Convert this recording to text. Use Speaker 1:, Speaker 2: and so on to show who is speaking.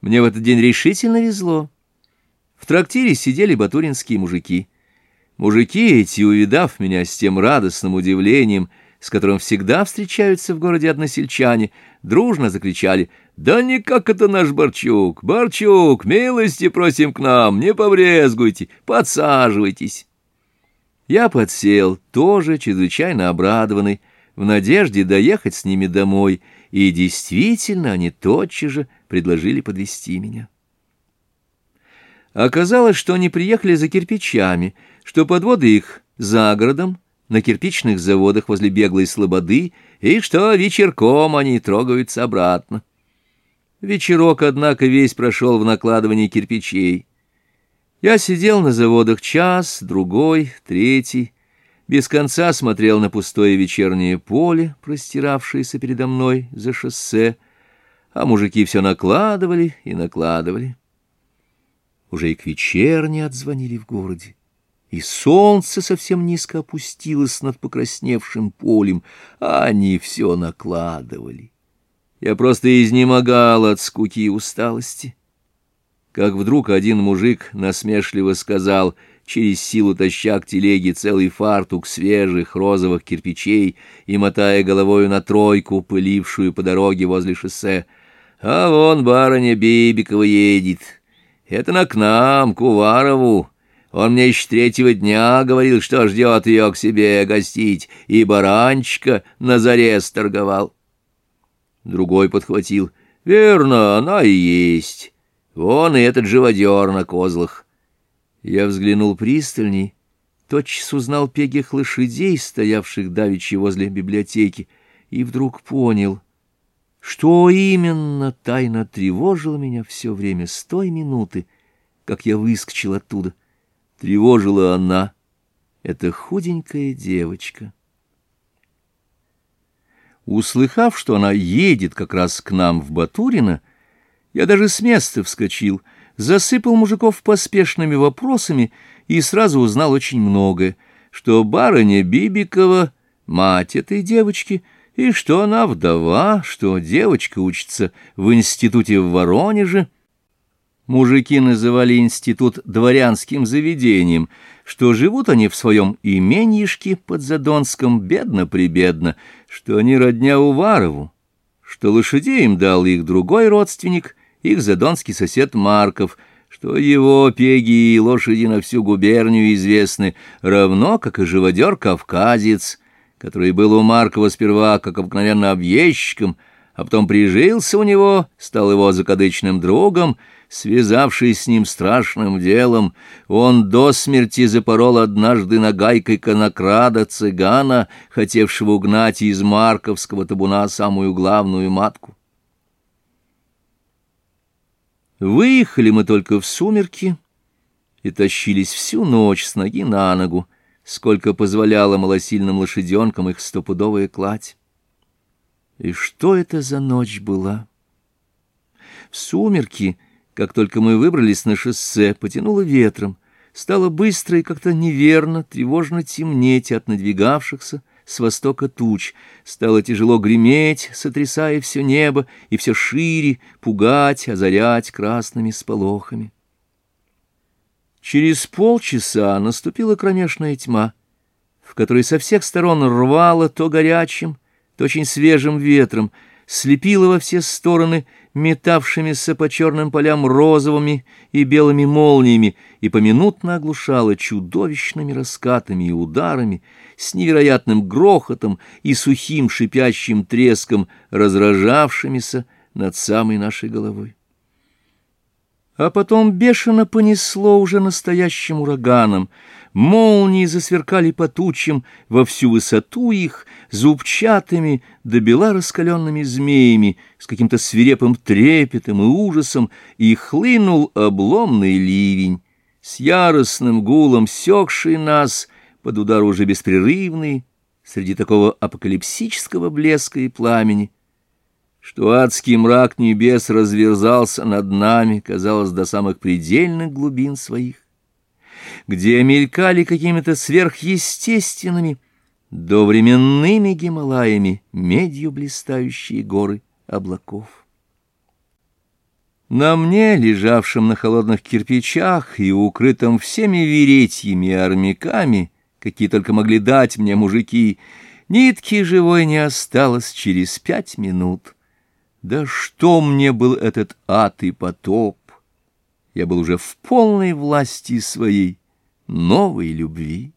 Speaker 1: Мне в этот день решительно везло. В трактире сидели батуринские мужики. Мужики эти, увидав меня с тем радостным удивлением, с которым всегда встречаются в городе односельчане, дружно закричали «Да никак это наш Барчук! Барчук, милости просим к нам, не побрезгуйте, подсаживайтесь!» Я подсел, тоже чрезвычайно обрадованный, в надежде доехать с ними домой, и действительно они тотчас же предложили подвести меня. Оказалось, что они приехали за кирпичами, что подводы их за городом, на кирпичных заводах возле беглой слободы, и что вечерком они трогаются обратно. Вечерок, однако, весь прошел в накладывании кирпичей. Я сидел на заводах час, другой, третий, без конца смотрел на пустое вечернее поле, простиравшееся передо мной за шоссе, а мужики все накладывали и накладывали. Уже и к вечерне отзвонили в городе, и солнце совсем низко опустилось над покрасневшим полем, а они все накладывали. Я просто изнемогал от скуки и усталости. Как вдруг один мужик насмешливо сказал, через силу таща к телеге целый фартук свежих розовых кирпичей и мотая головою на тройку, пылившую по дороге возле шоссе — а вон барыня Бибикова едет. Это на к нам, к Уварову. Он мне еще третьего дня говорил, что ждет ее к себе гостить, и баранчика на заре сторговал. Другой подхватил. Верно, она и есть. Вон и этот живодер на козлах. Я взглянул пристальней, тотчас узнал пегих лошадей, стоявших давичи возле библиотеки, и вдруг понял — что именно тайно тревожило меня все время с той минуты, как я выскочил оттуда. Тревожила она, эта худенькая девочка. Услыхав, что она едет как раз к нам в Батурино, я даже с места вскочил, засыпал мужиков поспешными вопросами и сразу узнал очень многое, что барыня Бибикова, мать этой девочки — и что она вдова, что девочка учится в институте в Воронеже. Мужики называли институт дворянским заведением, что живут они в своем именишке под Задонском бедно-прибедно, что они родня Уварову, что лошадей им дал их другой родственник, их задонский сосед Марков, что его пеги и лошади на всю губернию известны, равно как и живодер-кавказец — который был у Маркова сперва, как обыкновенно, объездчиком, а потом прижился у него, стал его закадычным другом, связавшись с ним страшным делом. Он до смерти запорол однажды нагайкой конокрада цыгана, хотевшего угнать из марковского табуна самую главную матку. Выехали мы только в сумерки и тащились всю ночь с ноги на ногу, сколько позволяла малосильным лошаденкам их стопудовая кладь. И что это за ночь была? В сумерки, как только мы выбрались на шоссе, потянуло ветром, стало быстро и как-то неверно, тревожно темнеть от надвигавшихся с востока туч, стало тяжело греметь, сотрясая все небо и все шире, пугать, озарять красными сполохами. Через полчаса наступила кромешная тьма, в которой со всех сторон рвало то горячим, то очень свежим ветром, слепило во все стороны метавшимися по черным полям розовыми и белыми молниями и поминутно оглушало чудовищными раскатами и ударами, с невероятным грохотом и сухим шипящим треском, разражавшимися над самой нашей головой. А потом бешено понесло уже настоящим ураганом. Молнии засверкали по тучам во всю высоту их, зубчатыми, до бела раскаленными змеями, с каким-то свирепым трепетом и ужасом, и хлынул обломный ливень, с яростным гулом секший нас под удар уже беспрерывный, среди такого апокалипсического блеска и пламени что адский мрак небес разверзался над нами, казалось, до самых предельных глубин своих, где мелькали какими-то сверхъестественными, довременными Гималаями медью блистающие горы облаков. На мне, лежавшем на холодных кирпичах и укрытом всеми веретьями и армяками, какие только могли дать мне мужики, нитки живой не осталось через пять минут. Да что мне был этот ад и потоп? Я был уже в полной власти своей новой любви.